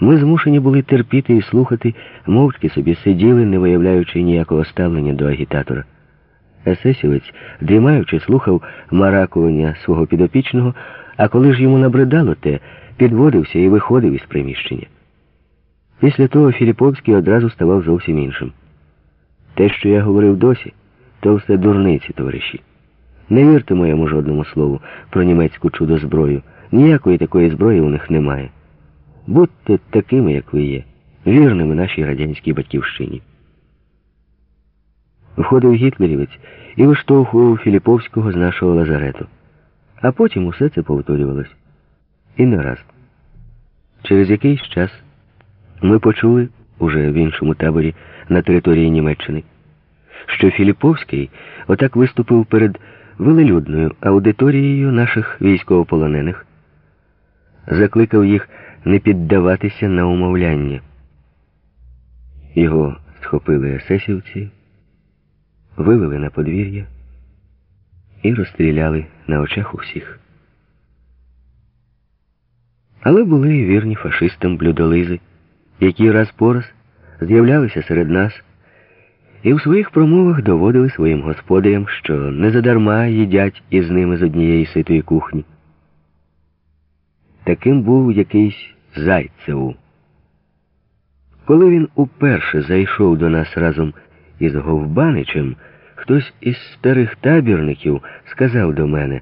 Ми змушені були терпіти і слухати, мовчки собі сиділи, не виявляючи ніякого ставлення до агітатора. Есесівець, дрімаючи, слухав маракування свого підопічного, а коли ж йому набридало те, підводився і виходив із приміщення. Після того Філіповський одразу ставав зовсім іншим. Те, що я говорив досі, то все дурниці, товариші. Не вірте моєму жодному слову про німецьку чудо зброю. Ніякої такої зброї у них немає. Будьте такими, як ви є, вірними нашій радянській батьківщині. Входив гітлерівець і виштовхував Філіповського з нашого лазарету. А потім усе це повторювалось. І не раз. Через якийсь час ми почули, уже в іншому таборі на території Німеччини, що Філіповський отак виступив перед велелюдною аудиторією наших військовополонених, закликав їх не піддаватися на умовляння. Його схопили есесівці, вивели на подвір'я і розстріляли на очах усіх. Але були і вірні фашистам блюдолизи, які раз по раз з'являлися серед нас і в своїх промовах доводили своїм господарям, що незадарма їдять із ними з однієї ситої кухні. Таким був якийсь Зайцеву. Коли він уперше зайшов до нас разом із Говбаничем, хтось із старих табірників сказав до мене,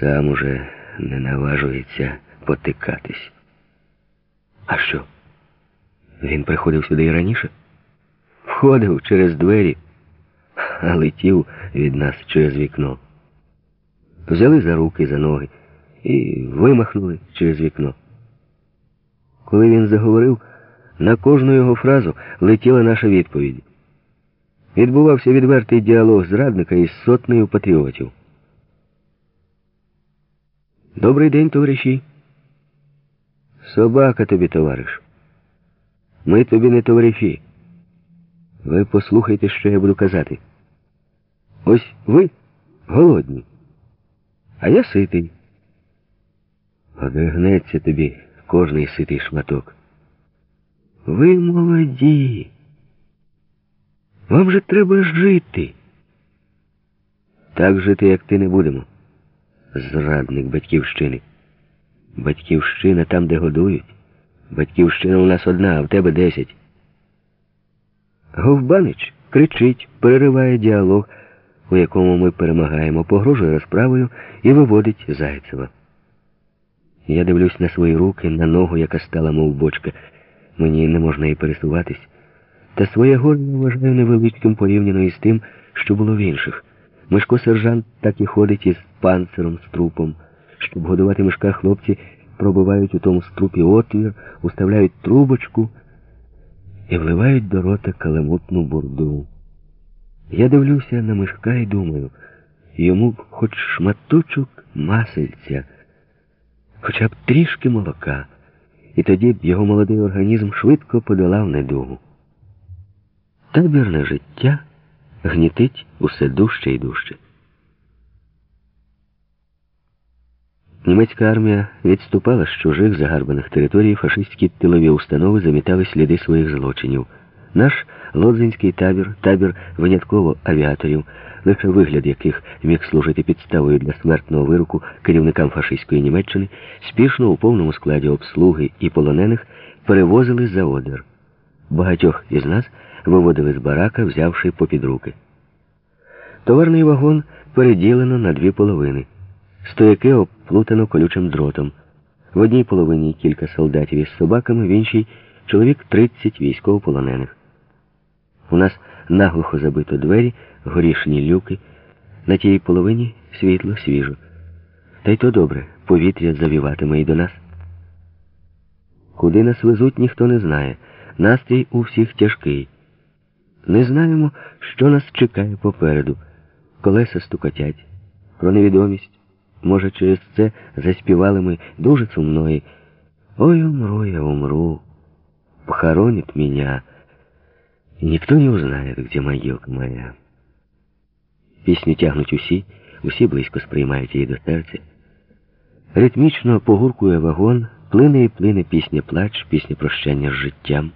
сам уже не наважується потикатись. А що? Він приходив сюди і раніше? Входив через двері, а летів від нас через вікно. Взяли за руки, за ноги і вимахнули через вікно. Коли він заговорив, на кожну його фразу летіла наша відповідь. Відбувався відвертий діалог зрадника із сотнею патріотів. Добрий день, товариші. Собака тобі, товариш. Ми тобі не товариші. Ви послухайте, що я буду казати. Ось ви голодні, а я ситий. Одягнеться тобі кожний ситий шматок. Ви молоді. Вам же треба жити. Так жити, як ти, не будемо. Зрадник батьківщини. Батьківщина там, де годують. Батьківщина у нас одна, а в тебе десять. Говбанич кричить, перериває діалог, у якому ми перемагаємо, погрожує розправою і виводить Зайцева. Я дивлюсь на свої руки, на ногу, яка стала, мов бочка. Мені не можна і пересуватись. Та своє горло вважаю невеличким порівняно із тим, що було в інших. Мишко сержант так і ходить із панциром, з трупом. Щоб годувати мишка, хлопці пробивають у тому струпі отвір, уставляють трубочку і вливають до рота каламутну бурду. Я дивлюся на мишка і думаю, йому хоч шматочок масельця хоча б трішки молока, і тоді б його молодий організм швидко подолав недугу. Табірне життя гнітить усе дужче і дужче. Німецька армія відступала з чужих загарбаних територій, фашистські тилові установи замітали сліди своїх злочинів. Наш лодзинський табір, табір винятково авіаторів, лише вигляд яких міг служити підставою для смертного вироку керівникам фашистської Німеччини, спішно у повному складі обслуги і полонених перевозили за одер. Багатьох із нас виводили з барака, взявши попід руки. Товарний вагон переділено на дві половини. Стояки оплутано колючим дротом. В одній половині кілька солдатів із собаками, в іншій чоловік 30 військовополонених. У нас наглухо забито двері, горішні люки. На тій половині світло свіжо. Та й то добре, повітря завіватиме і до нас. Куди нас везуть, ніхто не знає. Настрій у всіх тяжкий. Не знаємо, що нас чекає попереду. Колеса стукотять. Про невідомість. Може, через це заспівали ми дуже сумної. Ой, умру я, умру. Похоронит меня. Никто не узнает, где могилка моя. Пісню тягнуть усі, усі близько сприймають її до серця. Ритмічно погуркує вагон, Плине і плине пісня плач, пісня прощання з життям.